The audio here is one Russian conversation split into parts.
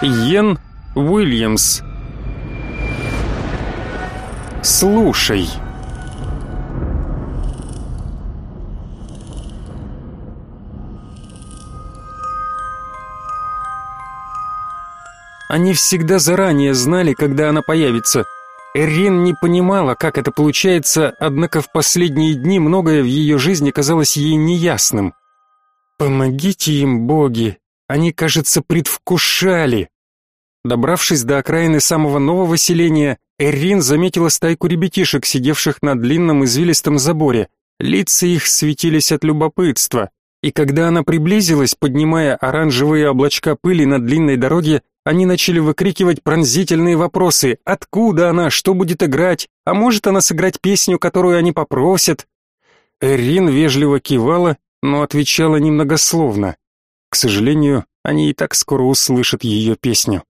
Йен Уильямс. Слушай. Они всегда заранее знали, когда она появится. Эрин не понимала, как это получается, однако в последние дни многое в ее жизни казалось ей неясным. Помогите им, боги. Они, кажется, предвкушали. Добравшись до окраины самого нового селения, Эрин заметила стайку ребятишек, сидевших на длинном извилистом заборе. Лица их светились от любопытства, и когда она приблизилась, поднимая оранжевые облачка пыли на длинной дороге, они начали выкрикивать пронзительные вопросы. Откуда она, что будет играть, а может она сыграть песню, которую они попросят? Эрин вежливо кивала, но отвечала немногословно. К сожалению, они и так скоро услышат ее песню.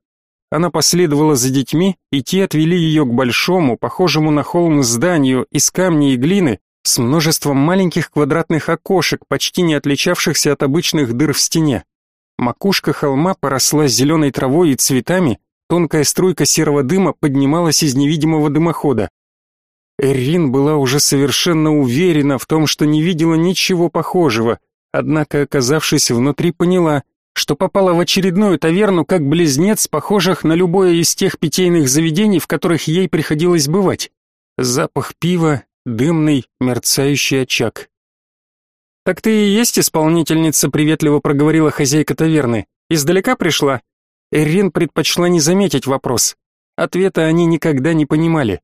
Она последовала за детьми, и те отвели ее к большому, похожему на холм зданию из камня и глины, с множеством маленьких квадратных окошек, почти не отличавшихся от обычных дыр в стене. Макушка холма поросла зеленой травой и цветами, тонкая струйка серого дыма поднималась из невидимого дымохода. Эрин была уже совершенно уверена в том, что не видела ничего похожего, однако, оказавшись внутри, поняла, что попала в очередную таверну как близнец, похожих на любое из тех питейных заведений, в которых ей приходилось бывать. Запах пива, дымный, мерцающий очаг. «Так ты и есть исполнительница», — приветливо проговорила хозяйка таверны. «Издалека пришла?» Эрин предпочла не заметить вопрос. Ответа они никогда не понимали.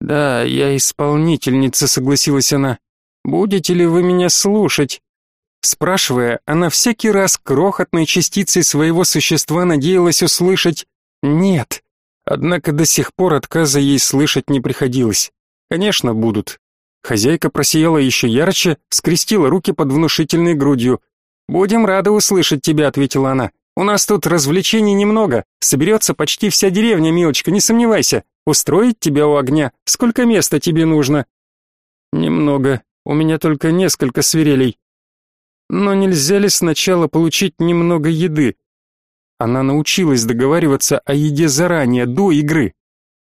«Да, я исполнительница», — согласилась она. «Будете ли вы меня слушать?» Спрашивая, она всякий раз крохотной частицей своего существа надеялась услышать «нет». Однако до сих пор отказа ей слышать не приходилось. Конечно, будут. Хозяйка просияла еще ярче, скрестила руки под внушительной грудью. «Будем рады услышать тебя», — ответила она. «У нас тут развлечений немного. Соберется почти вся деревня, милочка, не сомневайся. Устроить тебя у огня? Сколько места тебе нужно?» «Немного. У меня только несколько свирелей. Но нельзя ли сначала получить немного еды? Она научилась договариваться о еде заранее, до игры.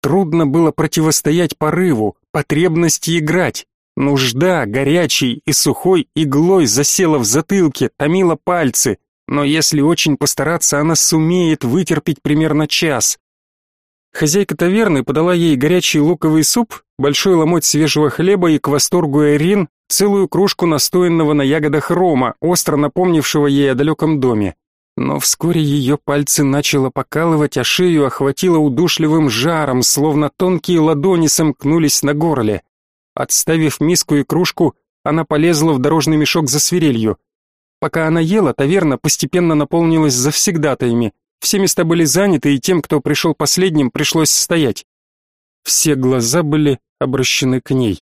Трудно было противостоять порыву, потребности играть. Нужда, горячей и сухой иглой засела в затылке, томила пальцы, но если очень постараться, она сумеет вытерпеть примерно час. Хозяйка таверны подала ей горячий луковый суп, большой ломоть свежего хлеба и к восторгу Эрин целую кружку настоянного на ягодах рома, остро напомнившего ей о далеком доме. Но вскоре ее пальцы начало покалывать, а шею охватило удушливым жаром, словно тонкие ладони сомкнулись на горле. Отставив миску и кружку, она полезла в дорожный мешок за свирелью. Пока она ела, таверна постепенно наполнилась завсегдатаями. Все места были заняты, и тем, кто пришел последним, пришлось стоять. Все глаза были обращены к ней.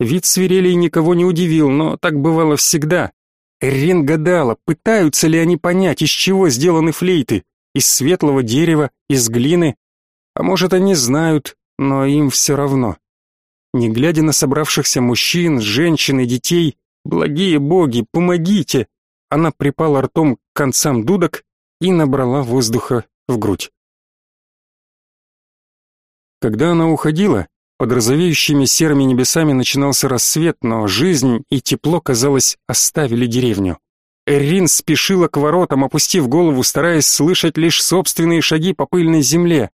Вид свирелей никого не удивил, но так бывало всегда. Эрин гадала, пытаются ли они понять, из чего сделаны флейты, из светлого дерева, из глины. А может, они знают, но им все равно. Не глядя на собравшихся мужчин, женщин и детей, благие боги, помогите! Она припала ртом к концам дудок и набрала воздуха в грудь. Когда она уходила, под розовеющими серыми небесами начинался рассвет, но жизнь и тепло, казалось, оставили деревню. Эрин спешила к воротам, опустив голову, стараясь слышать лишь собственные шаги по пыльной земле.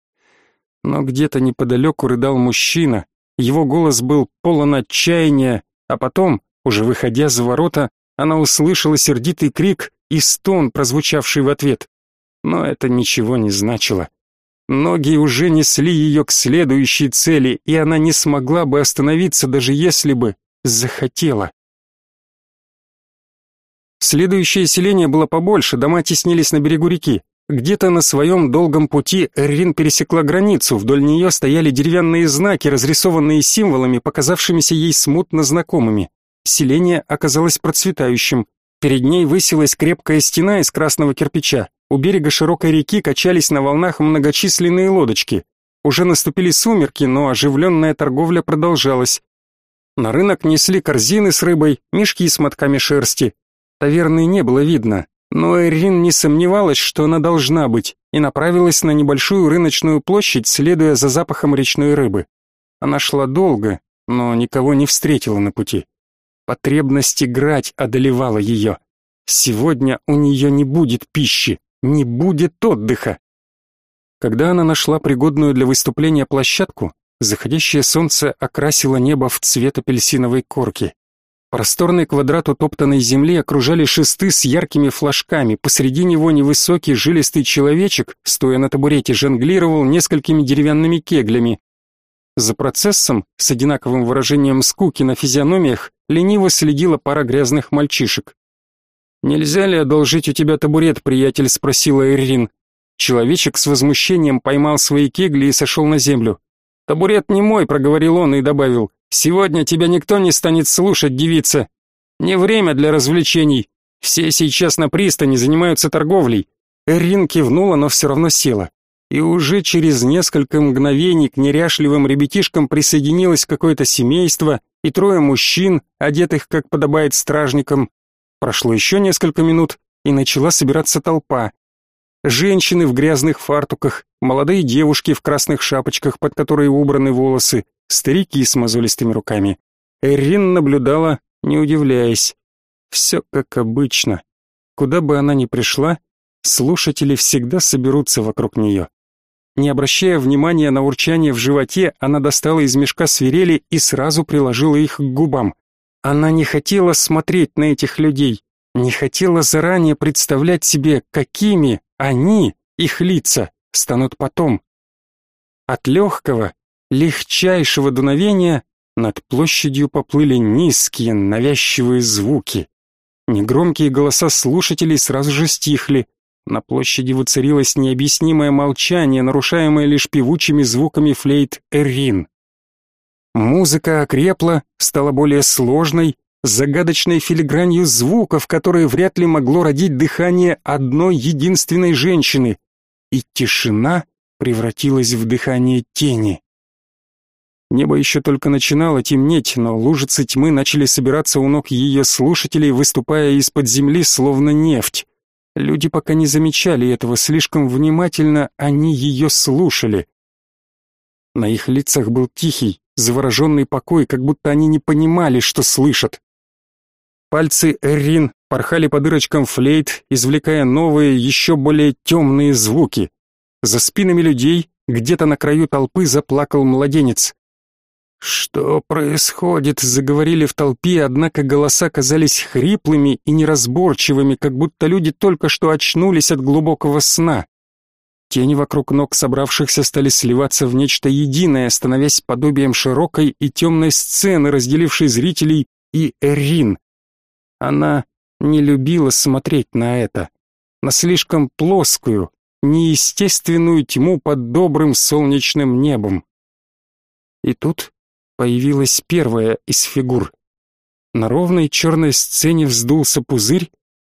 Но где-то неподалеку рыдал мужчина, его голос был полон отчаяния, а потом, уже выходя за ворота, она услышала сердитый крик и стон, прозвучавший в ответ. Но это ничего не значило. Ноги уже несли ее к следующей цели, и она не смогла бы остановиться, даже если бы захотела. Следующее селение было побольше, дома теснились на берегу реки. Где-то на своем долгом пути Эрин пересекла границу, вдоль нее стояли деревянные знаки, разрисованные символами, показавшимися ей смутно знакомыми. Селение оказалось процветающим. Перед ней высилась крепкая стена из красного кирпича. У берега широкой реки качались на волнах многочисленные лодочки. Уже наступили сумерки, но оживленная торговля продолжалась. На рынок несли корзины с рыбой, мешки с мотками шерсти. Таверны не было видно, но Эрин не сомневалась, что она должна быть, и направилась на небольшую рыночную площадь, следуя за запахом речной рыбы. Она шла долго, но никого не встретила на пути. Потребность играть одолевала ее. Сегодня у нее не будет пищи, не будет отдыха. Когда она нашла пригодную для выступления площадку, заходящее солнце окрасило небо в цвет апельсиновой корки. Просторный квадрат утоптанной земли окружали шесты с яркими флажками. Посреди него невысокий жилистый человечек, стоя на табурете, жонглировал несколькими деревянными кеглями. За процессом, с одинаковым выражением скуки на физиономиях, лениво следила пара грязных мальчишек. «Нельзя ли одолжить у тебя табурет, приятель?» — спросила Ирин. Человечек с возмущением поймал свои кегли и сошел на землю. «Табурет не мой», — проговорил он и добавил. «Сегодня тебя никто не станет слушать, девица. Не время для развлечений. Все сейчас на пристани занимаются торговлей». Эрин кивнула, но все равно села. И уже через несколько мгновений к неряшливым ребятишкам присоединилось какое-то семейство и трое мужчин, одетых, как подобает стражникам. Прошло еще несколько минут, и начала собираться толпа. Женщины в грязных фартуках, молодые девушки в красных шапочках, под которые убраны волосы, старики с мозолистыми руками. Эрин наблюдала, не удивляясь. Все как обычно. Куда бы она ни пришла, слушатели всегда соберутся вокруг нее. Не обращая внимания на урчание в животе, она достала из мешка свирели и сразу приложила их к губам. Она не хотела смотреть на этих людей, не хотела заранее представлять себе, какими они, их лица, станут потом. От легкого, легчайшего дуновения над площадью поплыли низкие, навязчивые звуки. Негромкие голоса слушателей сразу же стихли. На площади воцарилось необъяснимое молчание, нарушаемое лишь певучими звуками флейт Эрин. Музыка окрепла, стала более сложной, загадочной филигранью звуков, которые вряд ли могло родить дыхание одной единственной женщины, и тишина превратилась в дыхание тени. Небо еще только начинало темнеть, но лужицы тьмы начали собираться у ног ее слушателей, выступая из-под земли, словно нефть. Люди пока не замечали этого, слишком внимательно они ее слушали. На их лицах был тихий, завороженный покой, как будто они не понимали, что слышат. Пальцы Эрин порхали по дырочкам флейт, извлекая новые, еще более темные звуки. За спинами людей, где-то на краю толпы, заплакал младенец. «Что происходит?» — заговорили в толпе, однако голоса казались хриплыми и неразборчивыми, как будто люди только что очнулись от глубокого сна. Тени вокруг ног собравшихся стали сливаться в нечто единое, становясь подобием широкой и темной сцены, разделившей зрителей и Эрин. Она не любила смотреть на это, на слишком плоскую, неестественную тьму под добрым солнечным небом. И тут появилась первая из фигур. На ровной черной сцене вздулся пузырь,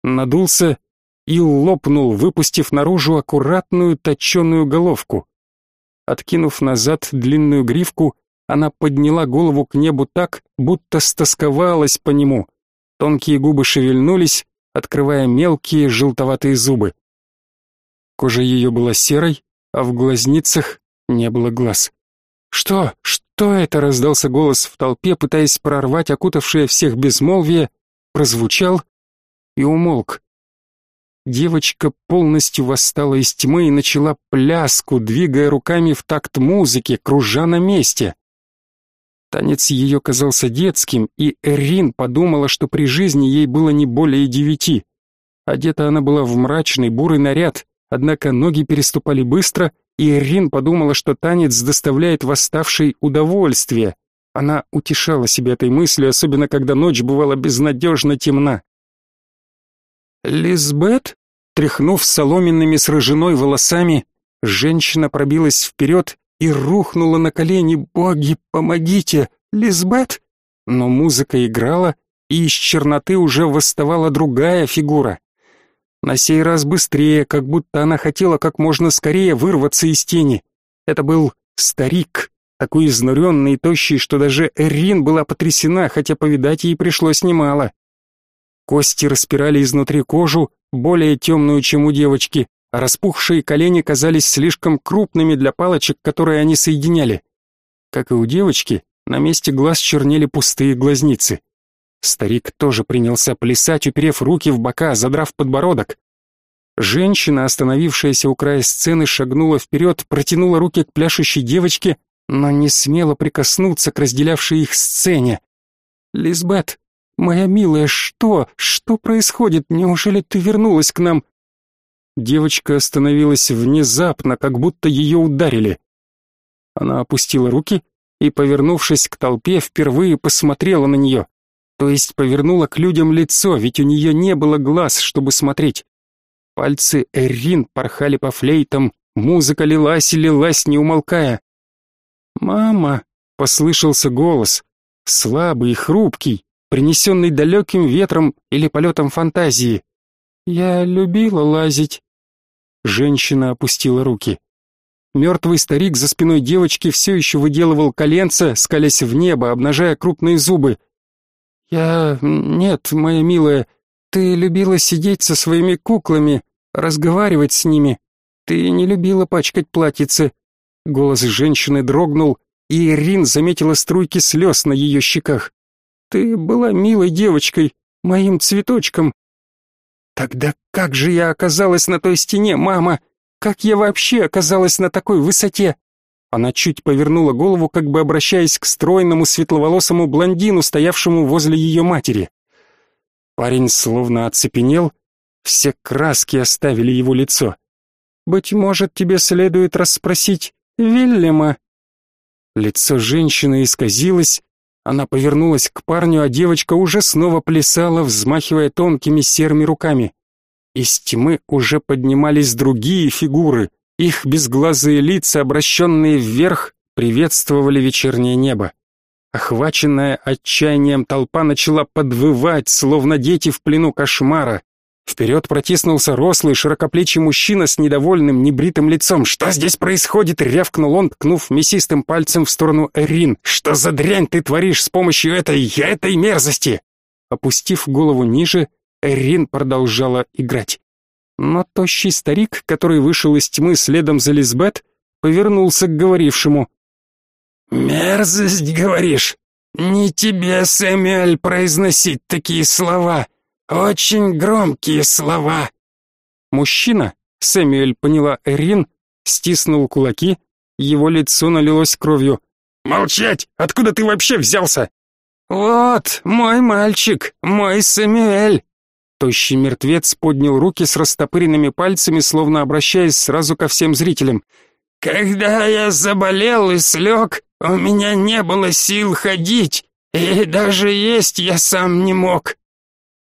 надулся и лопнул, выпустив наружу аккуратную точеную головку. Откинув назад длинную гривку, она подняла голову к небу так, будто стосковалась по нему. Тонкие губы шевельнулись, открывая мелкие желтоватые зубы. Кожа ее была серой, а в глазницах не было глаз. «Что? Что это?» — раздался голос в толпе, пытаясь прорвать окутавшее всех безмолвие, прозвучал и умолк. Девочка полностью восстала из тьмы и начала пляску, двигая руками в такт музыки, кружа на месте. Танец ее казался детским, и Эрин подумала, что при жизни ей было не более девяти. Одета она была в мрачный бурый наряд, однако ноги переступали быстро, и Эрин подумала, что танец доставляет восставшей удовольствие. Она утешала себя этой мыслью, особенно когда ночь бывала безнадежно темна. «Лизбет?» Тряхнув соломенными с рыжиной волосами, женщина пробилась вперед и рухнула на колени. «Боги, помогите! Лизбет!» Но музыка играла, и из черноты уже восставала другая фигура. На сей раз быстрее, как будто она хотела как можно скорее вырваться из тени. Это был старик, такой изнуренный и тощий, что даже Эрин была потрясена, хотя повидать ей пришлось немало. Кости распирали изнутри кожу, более темную, чем у девочки, а распухшие колени казались слишком крупными для палочек, которые они соединяли. Как и у девочки, на месте глаз чернели пустые глазницы. Старик тоже принялся плясать, уперев руки в бока, задрав подбородок. Женщина, остановившаяся у края сцены, шагнула вперед, протянула руки к пляшущей девочке, но не смела прикоснуться к разделявшей их сцене. «Лизбет, моя милая, что? Что происходит? Неужели ты вернулась к нам?» Девочка остановилась внезапно, как будто ее ударили. Она опустила руки и, повернувшись к толпе, впервые посмотрела на нее. То есть повернула к людям лицо, ведь у нее не было глаз, чтобы смотреть. Пальцы Эрин порхали по флейтам, музыка лилась и лилась, не умолкая. «Мама!» — послышался голос, слабый и хрупкий, принесенный далеким ветром или полетом фантазии. «Я любила лазить». Женщина опустила руки. Мертвый старик за спиной девочки все еще выделывал коленца, скалясь в небо, обнажая крупные зубы. «Я... нет, моя милая, ты любила сидеть со своими куклами, разговаривать с ними. Ты не любила пачкать платьице». Голос женщины дрогнул, и Ирин заметила струйки слез на ее щеках. «Ты была милой девочкой, моим цветочком». «Тогда как же я оказалась на той стене, мама? Как я вообще оказалась на такой высоте?» Она чуть повернула голову, как бы обращаясь к стройному светловолосому блондину, стоявшему возле ее матери. Парень словно оцепенел, все краски оставили его лицо. «Быть может, тебе следует расспросить Вильяма?» Лицо женщины исказилось, она повернулась к парню, а девочка уже снова плясала, взмахивая тонкими серыми руками. Из тьмы уже поднимались другие фигуры, их безглазые лица, обращенные вверх, приветствовали вечернее небо. Охваченная отчаянием толпа начала подвывать, словно дети в плену кошмара. Вперед протиснулся рослый, широкоплечий мужчина с недовольным, небритым лицом. «Что здесь происходит?» — рявкнул он, ткнув мясистым пальцем в сторону Эрин. «Что за дрянь ты творишь с помощью этой... этой мерзости?» Опустив голову ниже, Эрин продолжала играть. Но тощий старик, который вышел из тьмы следом за Лизбет, повернулся к говорившему. «Мерзость, говоришь? Не тебе, Сэмюэль, произносить такие слова. Очень громкие слова». Мужчина, Сэмюэль поняла Эрин, стиснул кулаки, его лицо налилось кровью. «Молчать! Откуда ты вообще взялся?» «Вот, мой мальчик, мой Сэмюэль!» Тощий мертвец поднял руки с растопыренными пальцами, словно обращаясь сразу ко всем зрителям. «Когда я заболел и слег, у меня не было сил ходить, и даже есть я сам не мог.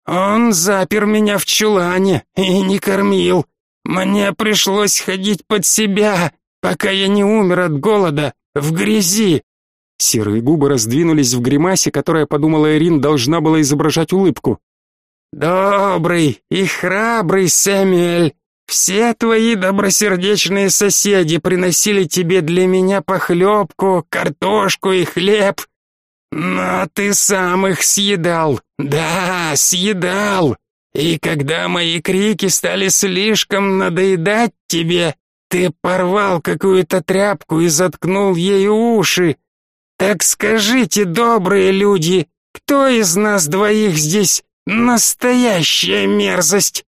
Он запер меня в чулане и не кормил. Мне пришлось ходить под себя, пока я не умер от голода, в грязи». Серые губы раздвинулись в гримасе, которая, подумала Эрин, должна была изображать улыбку. «Добрый и храбрый Сэмюэль, все твои добросердечные соседи приносили тебе для меня похлебку, картошку и хлеб, но ты сам их съедал, да, съедал. И когда мои крики стали слишком надоедать тебе, ты порвал какую-то тряпку и заткнул ей уши. Так скажите, добрые люди, кто из нас двоих здесь Настоящая мерзость!»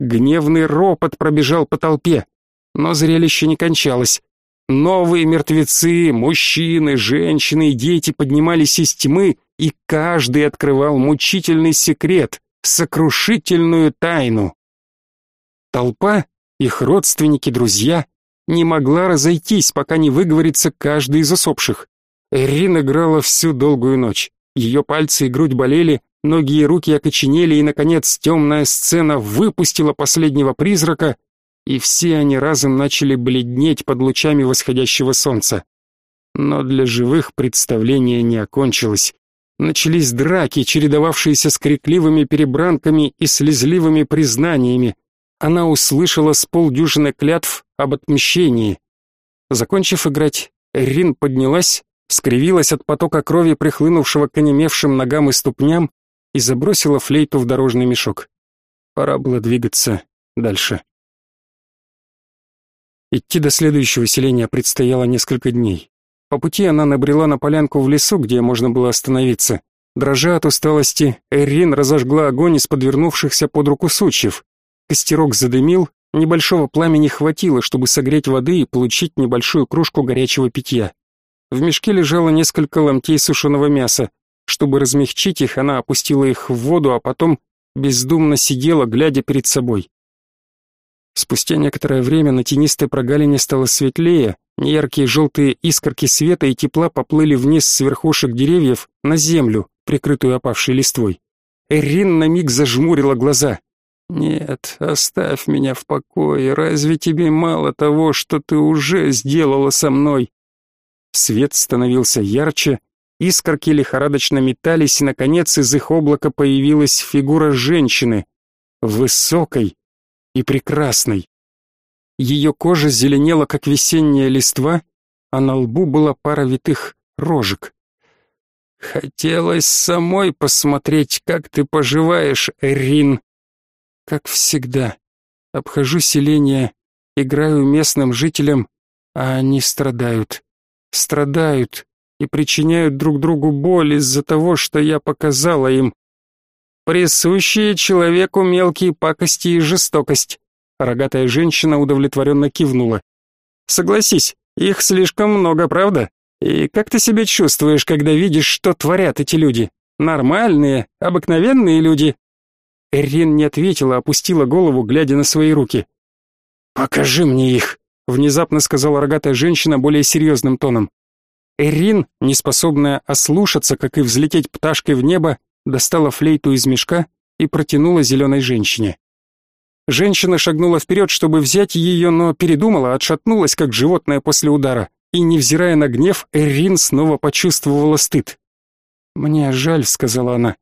Гневный ропот пробежал по толпе, но зрелище не кончалось. Новые мертвецы, мужчины, женщины и дети поднимались из тьмы, и каждый открывал мучительный секрет, сокрушительную тайну. Толпа, их родственники, друзья, не могла разойтись, пока не выговорится каждый из усопших. Эрин играла всю долгую ночь. Ее пальцы и грудь болели, Ноги и руки окоченели, и, наконец, темная сцена выпустила последнего призрака, и все они разом начали бледнеть под лучами восходящего солнца. Но для живых представление не окончилось. Начались драки, чередовавшиеся с крикливыми перебранками и слезливыми признаниями. Она услышала с полдюжины клятв об отмщении. Закончив играть, Рин поднялась, скривилась от потока крови, прихлынувшего к онемевшим ногам и ступням, и забросила флейту в дорожный мешок. Пора было двигаться дальше. Идти до следующего селения предстояло несколько дней. По пути она набрела на полянку в лесу, где можно было остановиться. Дрожа от усталости, Эрин разожгла огонь из подвернувшихся под руку сучьев. Костерок задымил, небольшого пламени хватило, чтобы согреть воды и получить небольшую кружку горячего питья. В мешке лежало несколько ломтей сушеного мяса. Чтобы размягчить их, она опустила их в воду, а потом бездумно сидела, глядя перед собой. Спустя некоторое время на тенистой прогалине стало светлее, неяркие желтые искорки света и тепла поплыли вниз с верхушек деревьев на землю, прикрытую опавшей листвой. Эрин на миг зажмурила глаза. «Нет, оставь меня в покое, разве тебе мало того, что ты уже сделала со мной?» Свет становился ярче, искорки лихорадочно метались, и, наконец, из их облака появилась фигура женщины, высокой, и прекрасной. Ее кожа зеленела, как весенняя листва, а на лбу была пара витых рожек. Хотелось самой посмотреть, как ты поживаешь, Эрин. Как всегда, обхожу селение, играю местным жителям, а они страдают. Страдают и причиняют друг другу боль из-за того, что я показала им. Присущие человеку мелкие пакости и жестокость. Рогатая женщина удовлетворенно кивнула. Согласись, их слишком много, правда? И как ты себя чувствуешь, когда видишь, что творят эти люди? Нормальные, обыкновенные люди? Эрин не ответила, опустила голову, глядя на свои руки. Покажи мне их, внезапно сказала рогатая женщина более серьезным тоном. Эрин, неспособная ослушаться, как и взлететь пташкой в небо, достала флейту из мешка и протянула зеленой женщине. Женщина шагнула вперед, чтобы взять ее, но передумала, отшатнулась, как животное после удара, и, невзирая на гнев, Эрин снова почувствовала стыд. «Мне жаль», — сказала она.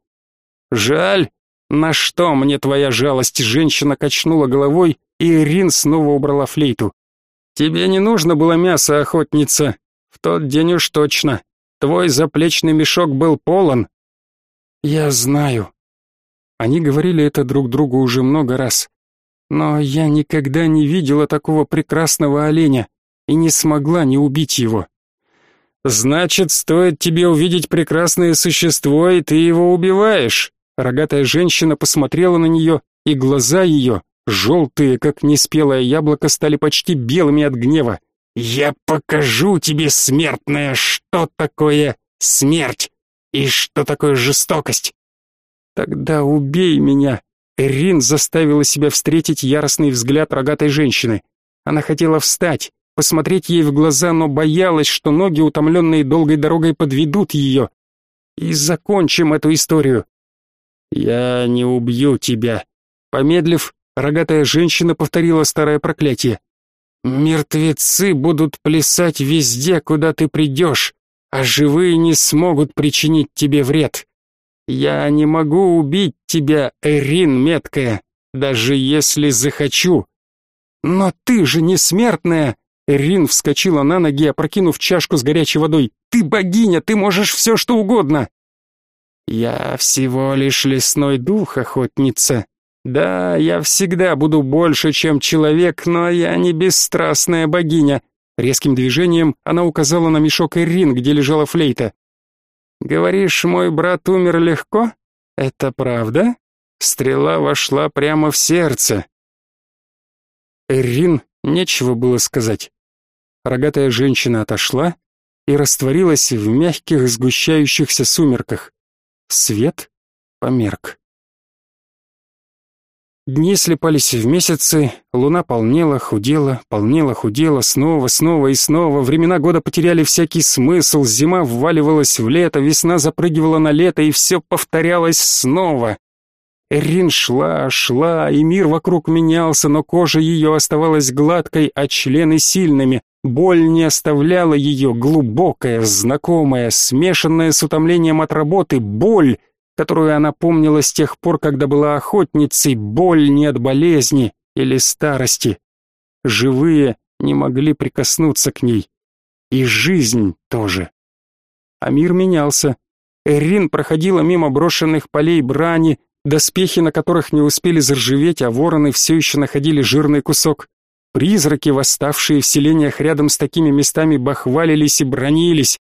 «Жаль? На что мне твоя жалость?» Женщина качнула головой, и Эрин снова убрала флейту. «Тебе не нужно было мясо, охотница. В тот день уж точно. Твой заплечный мешок был полон, я знаю. Они говорили это друг другу уже много раз. Но я никогда не видела такого прекрасного оленя и не смогла не убить его. Значит, стоит тебе увидеть прекрасное существо, и ты его убиваешь. Рогатая женщина посмотрела на нее, и глаза ее, желтые, как неспелое яблоко, стали почти белыми от гнева. Я покажу тебе, смертная, что такое смерть. И что такое жестокость? Тогда убей меня. Эрин заставила себя встретить яростный взгляд рогатой женщины. Она хотела встать, посмотреть ей в глаза, но боялась, что ноги, утомленные долгой дорогой, подведут ее. И закончим эту историю. Я не убью тебя. Помедлив, рогатая женщина повторила старое проклятие. Мертвецы будут плясать везде, куда ты придешь а живые не смогут причинить тебе вред. Я не могу убить тебя, Эрин меткая, даже если захочу. Но ты же не смертная. Эрин вскочила на ноги, опрокинув чашку с горячей водой. Ты богиня, ты можешь все, что угодно. Я всего лишь лесной дух, охотница. Да, я всегда буду больше, чем человек, но я не бесстрастная богиня. Резким движением она указала на мешок Эрин, где лежала флейта. «Говоришь, мой брат умер легко? Это правда?» Стрела вошла прямо в сердце. Эрин нечего было сказать. Рогатая женщина отошла и растворилась в мягких сгущающихся сумерках. Свет померк. Дни слепались в месяцы, луна полнела, худела, полнела, худела, снова, снова и снова. Времена года потеряли всякий смысл, зима вваливалась в лето, весна запрыгивала на лето, и все повторялось снова. Эрин шла, шла, и мир вокруг менялся, но кожа ее оставалась гладкой, а члены сильными. Боль не оставляла ее, глубокая, знакомая, смешанная с утомлением от работы, боль — которую она помнила с тех пор, когда была охотницей, боль не от болезни или старости. Живые не могли прикоснуться к ней. И жизнь тоже. А мир менялся. Эрин проходила мимо брошенных полей брани, доспехи на которых не успели заржаветь, а вороны все еще находили жирный кусок. Призраки, восставшие в селениях рядом с такими местами, бахвалились и бронились.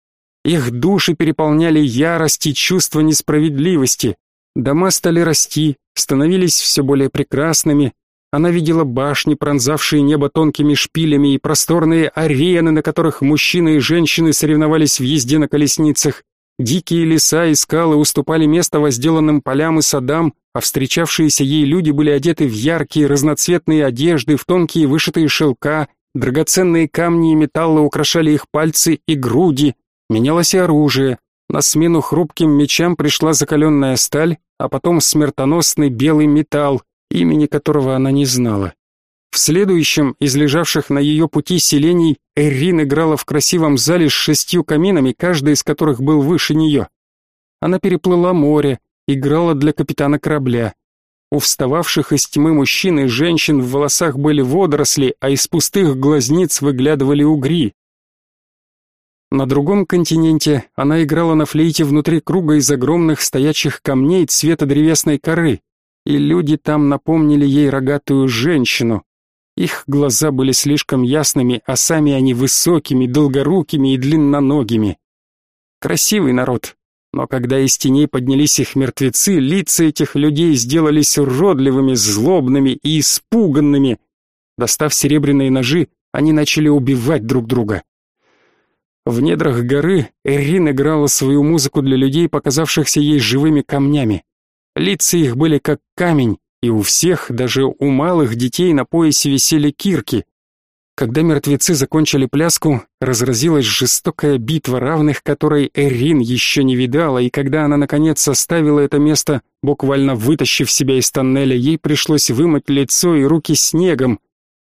Их души переполняли ярость и чувство несправедливости. Дома стали расти, становились все более прекрасными. Она видела башни, пронзавшие небо тонкими шпилями, и просторные арены, на которых мужчины и женщины соревновались в езде на колесницах. Дикие леса и скалы уступали место возделанным полям и садам, а встречавшиеся ей люди были одеты в яркие разноцветные одежды, в тонкие вышитые шелка, драгоценные камни и металлы украшали их пальцы и груди, менялось и оружие. На смену хрупким мечам пришла закаленная сталь, а потом смертоносный белый металл, имени которого она не знала. В следующем из лежавших на ее пути селений Эрин играла в красивом зале с шестью каминами, каждый из которых был выше нее. Она переплыла море, играла для капитана корабля. У встававших из тьмы мужчин и женщин в волосах были водоросли, а из пустых глазниц выглядывали угри. На другом континенте она играла на флейте внутри круга из огромных стоячих камней цвета древесной коры, и люди там напомнили ей рогатую женщину, их глаза были слишком ясными, а сами они высокими, долгорукими и длинноногими. Красивый народ, но когда из теней поднялись их мертвецы, лица этих людей сделались уродливыми, злобными и испуганными. Достав серебряные ножи, они начали убивать друг друга. В недрах горы Эрин играла свою музыку для людей, показавшихся ей живыми камнями. Лица их были как камень, и у всех, даже у малых детей на поясе висели кирки. Когда мертвецы закончили пляску, разразилась жестокая битва, равных которой Эрин еще не видала, и когда она наконец оставила это место, буквально вытащив себя из тоннеля, ей пришлось вымыть лицо и руки снегом,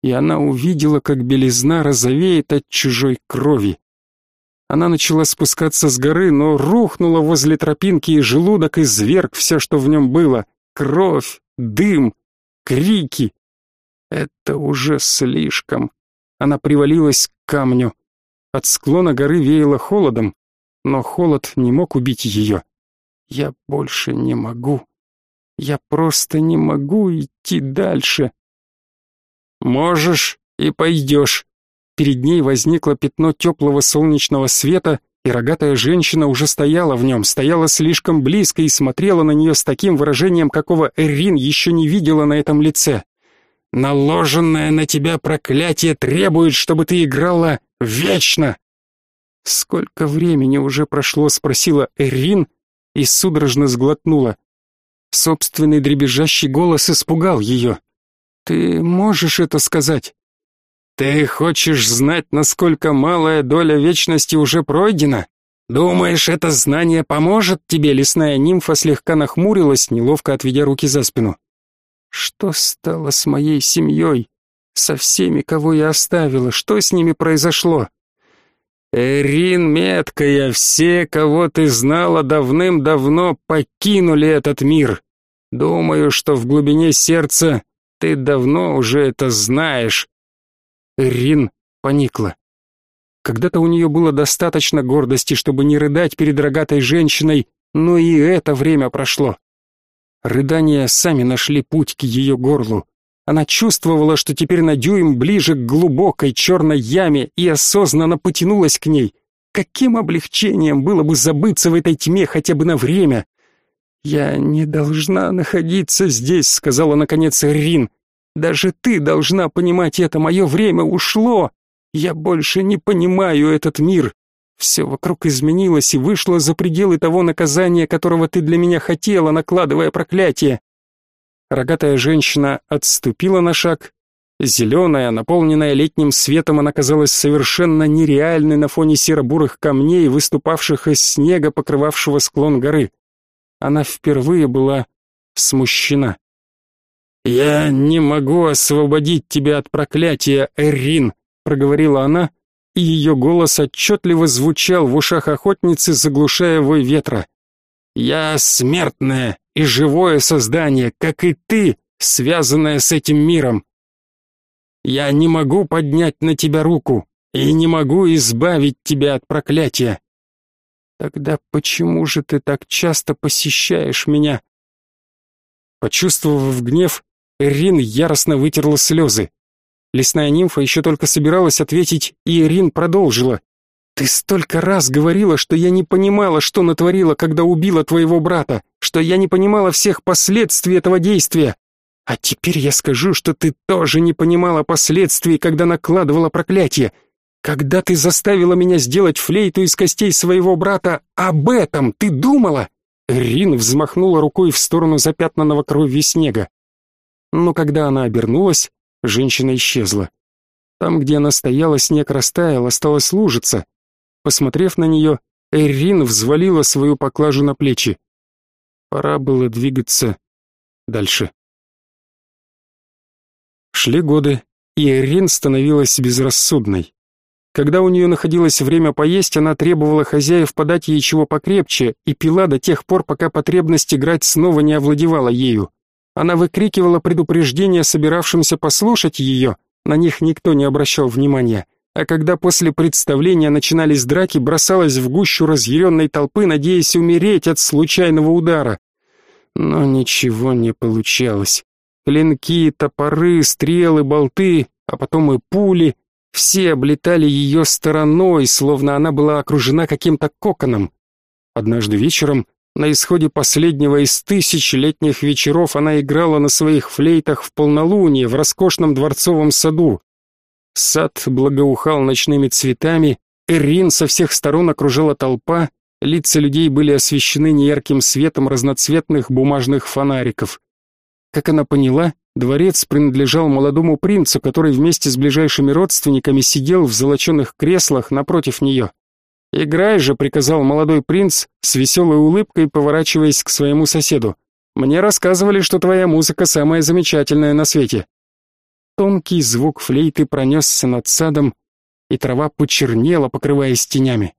и она увидела, как белизна розовеет от чужой крови. Она начала спускаться с горы, но рухнула возле тропинки, и желудок изверг все, что в нем было. Кровь, дым, крики. Это уже слишком. Она привалилась к камню. От склона горы веяло холодом, но холод не мог убить ее. Я больше не могу. Я просто не могу идти дальше. Можешь и пойдешь. Перед ней возникло пятно теплого солнечного света, и рогатая женщина уже стояла в нем, стояла слишком близко и смотрела на нее с таким выражением, какого Эрин еще не видела на этом лице. «Наложенное на тебя проклятие требует, чтобы ты играла вечно!» «Сколько времени уже прошло?» — спросила Эрин и судорожно сглотнула. Собственный дребезжащий голос испугал ее. «Ты можешь это сказать?» Ты хочешь знать, насколько малая доля вечности уже пройдена? Думаешь, это знание поможет тебе? Лесная нимфа слегка нахмурилась, неловко отведя руки за спину. Что стало с моей семьей? Со всеми, кого я оставила? Что с ними произошло? Эрин меткая, все, кого ты знала давным-давно, покинули этот мир. Думаю, что в глубине сердца ты давно уже это знаешь. Рин поникла. Когда-то у нее было достаточно гордости, чтобы не рыдать перед рогатой женщиной, но и это время прошло. Рыдания сами нашли путь к ее горлу. Она чувствовала, что теперь на дюйм ближе к глубокой черной яме и осознанно потянулась к ней. Каким облегчением было бы забыться в этой тьме хотя бы на время. «Я не должна находиться здесь», — сказала наконец Рин. Даже ты должна понимать это, мое время ушло. Я больше не понимаю этот мир. Все вокруг изменилось и вышло за пределы того наказания, которого ты для меня хотела, накладывая проклятие. Рогатая женщина отступила на шаг. Зеленая, наполненная летним светом, она казалась совершенно нереальной на фоне серо-бурых камней, выступавших из снега, покрывавшего склон горы. Она впервые была смущена. «Я не могу освободить тебя от проклятия, Эрин», — проговорила она, и ее голос отчетливо звучал в ушах охотницы, заглушая вой ветра. «Я смертное и живое создание, как и ты, связанное с этим миром. Я не могу поднять на тебя руку и не могу избавить тебя от проклятия. Тогда почему же ты так часто посещаешь меня?» Почувствовав гнев, Эрин яростно вытерла слезы. Лесная нимфа еще только собиралась ответить, и Ирин продолжила. «Ты столько раз говорила, что я не понимала, что натворила, когда убила твоего брата, что я не понимала всех последствий этого действия. А теперь я скажу, что ты тоже не понимала последствий, когда накладывала проклятие. Когда ты заставила меня сделать флейту из костей своего брата, об этом ты думала?» Рин взмахнула рукой в сторону запятнанного кровью снега. Но когда она обернулась, женщина исчезла. Там, где она стояла, снег растаял, осталась лужица. Посмотрев на нее, Эрин взвалила свою поклажу на плечи. Пора было двигаться дальше. Шли годы, и Эрин становилась безрассудной. Когда у нее находилось время поесть, она требовала хозяев подать ей чего покрепче и пила до тех пор, пока потребность играть снова не овладевала ею. Она выкрикивала предупреждения собиравшимся послушать ее, на них никто не обращал внимания. А когда после представления начинались драки, бросалась в гущу разъяренной толпы, надеясь умереть от случайного удара. Но ничего не получалось. Клинки, топоры, стрелы, болты, а потом и пули — все облетали ее стороной, словно она была окружена каким-то коконом. Однажды вечером, на исходе последнего из тысяч летних вечеров, она играла на своих флейтах в полнолуние в роскошном дворцовом саду. Сад благоухал ночными цветами, Эрин со всех сторон окружала толпа, лица людей были освещены неярким светом разноцветных бумажных фонариков. Как она поняла, Дворец принадлежал молодому принцу, который вместе с ближайшими родственниками сидел в золоченых креслах напротив нее. «Играй же», — приказал молодой принц, с веселой улыбкой поворачиваясь к своему соседу. «Мне рассказывали, что твоя музыка самая замечательная на свете». Тонкий звук флейты пронесся над садом, и трава почернела, покрываясь тенями.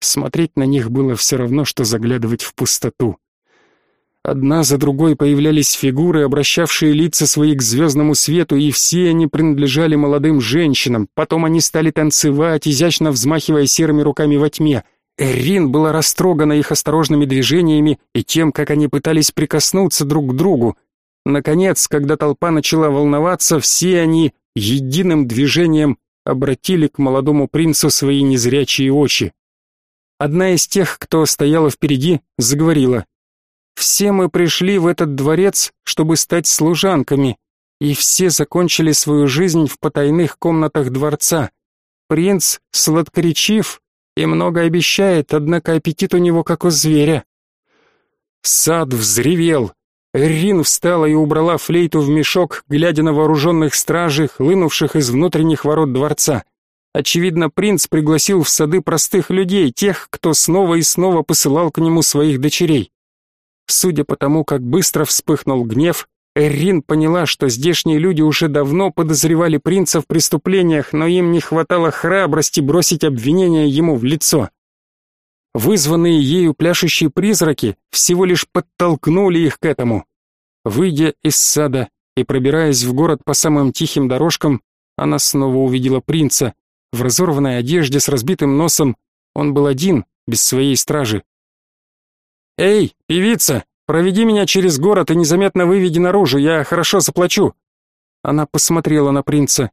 Смотреть на них было все равно, что заглядывать в пустоту. Одна за другой появлялись фигуры, обращавшие лица свои к звездному свету, и все они принадлежали молодым женщинам. Потом они стали танцевать, изящно взмахивая серыми руками во тьме. Эрин была растрогана их осторожными движениями и тем, как они пытались прикоснуться друг к другу. Наконец, когда толпа начала волноваться, все они единым движением обратили к молодому принцу свои незрячие очи. Одна из тех, кто стояла впереди, заговорила. Все мы пришли в этот дворец, чтобы стать служанками, и все закончили свою жизнь в потайных комнатах дворца. Принц сладкоречив и много обещает, однако аппетит у него как у зверя. Сад взревел. Рин встала и убрала флейту в мешок, глядя на вооруженных стражей, хлынувших из внутренних ворот дворца. Очевидно, принц пригласил в сады простых людей, тех, кто снова и снова посылал к нему своих дочерей. Судя по тому, как быстро вспыхнул гнев, Эрин поняла, что здешние люди уже давно подозревали принца в преступлениях, но им не хватало храбрости бросить обвинение ему в лицо. Вызванные ею пляшущие призраки всего лишь подтолкнули их к этому. Выйдя из сада и пробираясь в город по самым тихим дорожкам, она снова увидела принца в разорванной одежде с разбитым носом. Он был один, без своей стражи. «Эй, певица, проведи меня через город и незаметно выведи наружу, я хорошо заплачу». Она посмотрела на принца.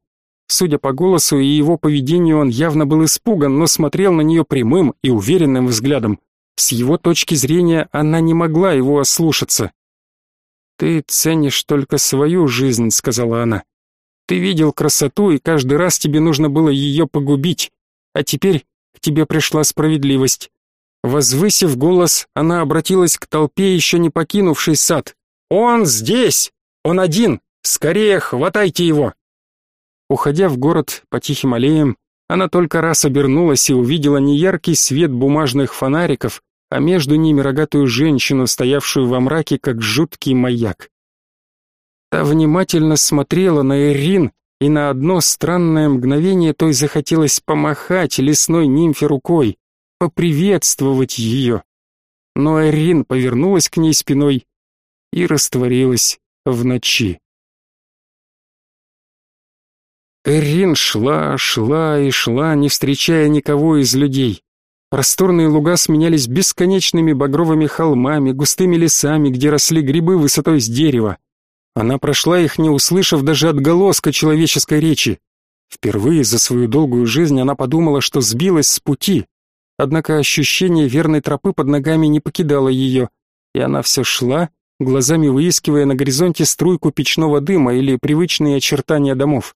Судя по голосу и его поведению, он явно был испуган, но смотрел на нее прямым и уверенным взглядом. С его точки зрения она не могла его ослушаться. «Ты ценишь только свою жизнь», — сказала она. «Ты видел красоту, и каждый раз тебе нужно было ее погубить. А теперь к тебе пришла справедливость. Возвысив голос, она обратилась к толпе, еще не покинувшей сад. «Он здесь! Он один! Скорее хватайте его!» Уходя в город по тихим аллеям, она только раз обернулась и увидела неяркий свет бумажных фонариков, а между ними рогатую женщину, стоявшую во мраке, как жуткий маяк. Та внимательно смотрела на Ирин, и на одно странное мгновение той захотелось помахать лесной нимфе рукой поприветствовать ее. Но Эрин повернулась к ней спиной и растворилась в ночи. Эрин шла, шла и шла, не встречая никого из людей. Просторные луга сменялись бесконечными багровыми холмами, густыми лесами, где росли грибы высотой с дерева. Она прошла их, не услышав даже отголоска человеческой речи. Впервые за свою долгую жизнь она подумала, что сбилась с пути. Однако ощущение верной тропы под ногами не покидало ее, и она все шла, глазами выискивая на горизонте струйку печного дыма или привычные очертания домов.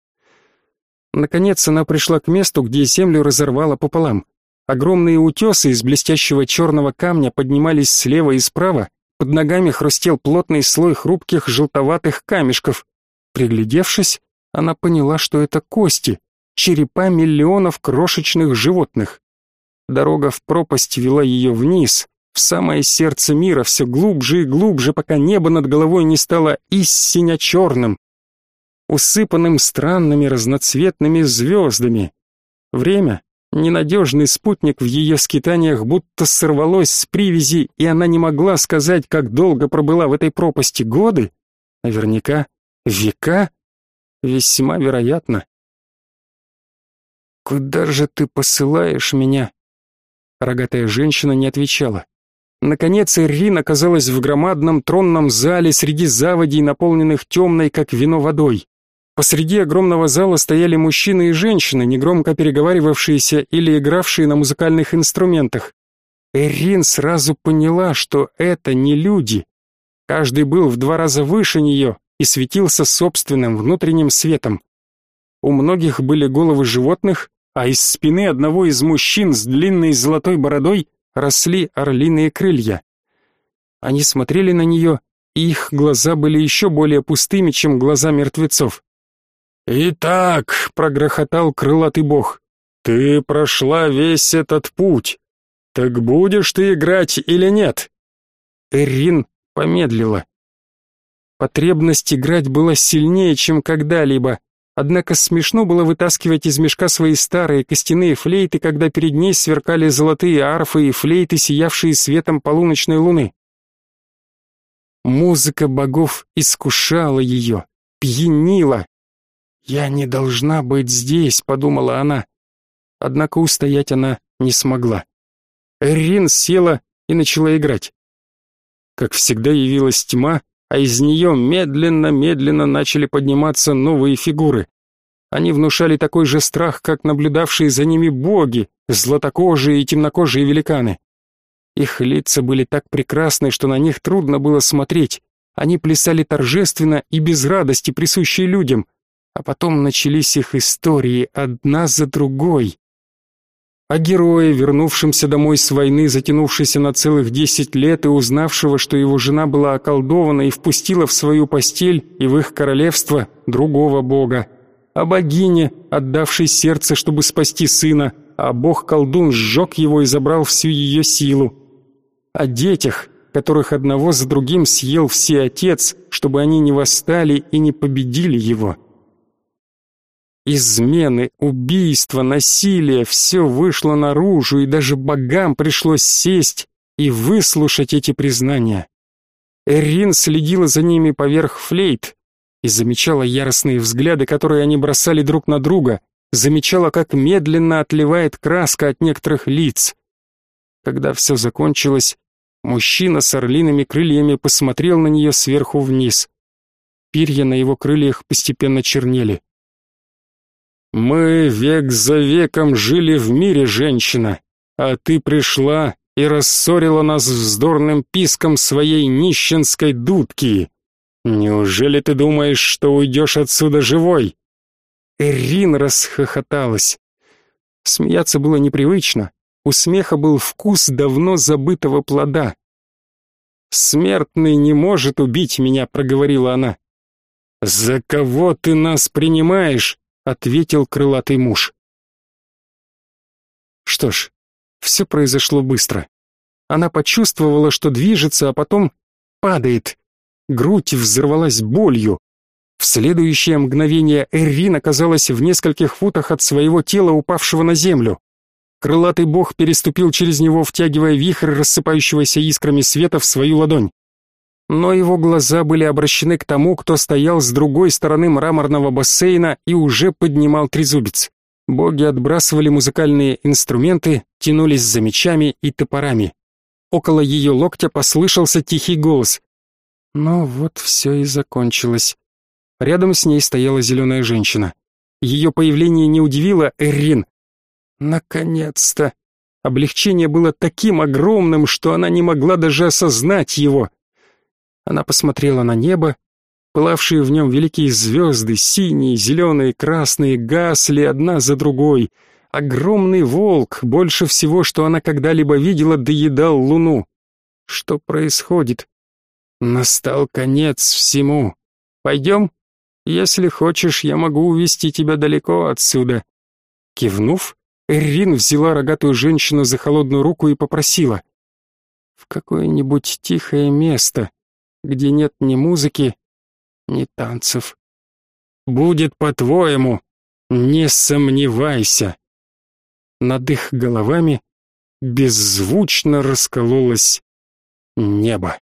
Наконец она пришла к месту, где землю разорвало пополам. Огромные утесы из блестящего черного камня поднимались слева и справа, под ногами хрустел плотный слой хрупких желтоватых камешков. Приглядевшись, она поняла, что это кости, черепа миллионов крошечных животных. Дорога в пропасть вела ее вниз, в самое сердце мира, все глубже и глубже, пока небо над головой не стало истинно черным, усыпанным странными разноцветными звездами. Время, ненадежный спутник в ее скитаниях, будто сорвалось с привязи, и она не могла сказать, как долго пробыла в этой пропасти годы, наверняка века, весьма вероятно. «Куда же ты посылаешь меня?» Рогатая женщина не отвечала. Наконец Ирин оказалась в громадном тронном зале среди заводей, наполненных темной, как вино, водой. Посреди огромного зала стояли мужчины и женщины, негромко переговаривавшиеся или игравшие на музыкальных инструментах. Эрин сразу поняла, что это не люди. Каждый был в два раза выше нее и светился собственным внутренним светом. У многих были головы животных, а из спины одного из мужчин с длинной золотой бородой росли орлиные крылья. Они смотрели на нее, и их глаза были еще более пустыми, чем глаза мертвецов. «Итак», — прогрохотал крылатый бог, — «ты прошла весь этот путь. Так будешь ты играть или нет?» Эрин помедлила. Потребность играть была сильнее, чем когда-либо, Однако смешно было вытаскивать из мешка свои старые костяные флейты, когда перед ней сверкали золотые арфы и флейты, сиявшие светом полуночной луны. Музыка богов искушала ее, пьянила. «Я не должна быть здесь», — подумала она. Однако устоять она не смогла. Эрин села и начала играть. Как всегда явилась тьма, а из нее медленно-медленно начали подниматься новые фигуры. Они внушали такой же страх, как наблюдавшие за ними боги, златокожие и темнокожие великаны. Их лица были так прекрасны, что на них трудно было смотреть. Они плясали торжественно и без радости, присущей людям. А потом начались их истории, одна за другой о герое, вернувшемся домой с войны, затянувшейся на целых десять лет и узнавшего, что его жена была околдована и впустила в свою постель и в их королевство другого бога, о богине, отдавшей сердце, чтобы спасти сына, а бог-колдун сжег его и забрал всю ее силу, о детях, которых одного за другим съел все отец, чтобы они не восстали и не победили его. Измены, убийства, насилие — все вышло наружу, и даже богам пришлось сесть и выслушать эти признания. Эрин следила за ними поверх флейт и замечала яростные взгляды, которые они бросали друг на друга, замечала, как медленно отливает краска от некоторых лиц. Когда все закончилось, мужчина с орлиными крыльями посмотрел на нее сверху вниз. Перья на его крыльях постепенно чернели. Мы век за веком жили в мире, женщина, а ты пришла и рассорила нас вздорным писком своей нищенской дудки. Неужели ты думаешь, что уйдешь отсюда живой?» Эрин расхохоталась. Смеяться было непривычно. У смеха был вкус давно забытого плода. «Смертный не может убить меня», — проговорила она. «За кого ты нас принимаешь?» Ответил крылатый муж. Что ж, все произошло быстро. Она почувствовала, что движется, а потом падает. Грудь взорвалась болью. В следующее мгновение Эрвин оказалась в нескольких футах от своего тела, упавшего на землю. Крылатый бог переступил через него, втягивая вихрь рассыпающегося искрами света в свою ладонь но его глаза были обращены к тому, кто стоял с другой стороны мраморного бассейна и уже поднимал трезубец. Боги отбрасывали музыкальные инструменты, тянулись за мечами и топорами. Около ее локтя послышался тихий голос. Но вот все и закончилось. Рядом с ней стояла зеленая женщина. Ее появление не удивило Эрин. Наконец-то! Облегчение было таким огромным, что она не могла даже осознать его. Она посмотрела на небо, пылавшие в нем великие звезды, синие, зеленые, красные, гасли одна за другой. Огромный волк, больше всего, что она когда-либо видела, доедал луну. Что происходит? Настал конец всему. Пойдем? Если хочешь, я могу увести тебя далеко отсюда. Кивнув, Эрин взяла рогатую женщину за холодную руку и попросила. В какое-нибудь тихое место, где нет ни музыки, ни танцев. Будет по-твоему, не сомневайся. Над их головами беззвучно раскололось небо.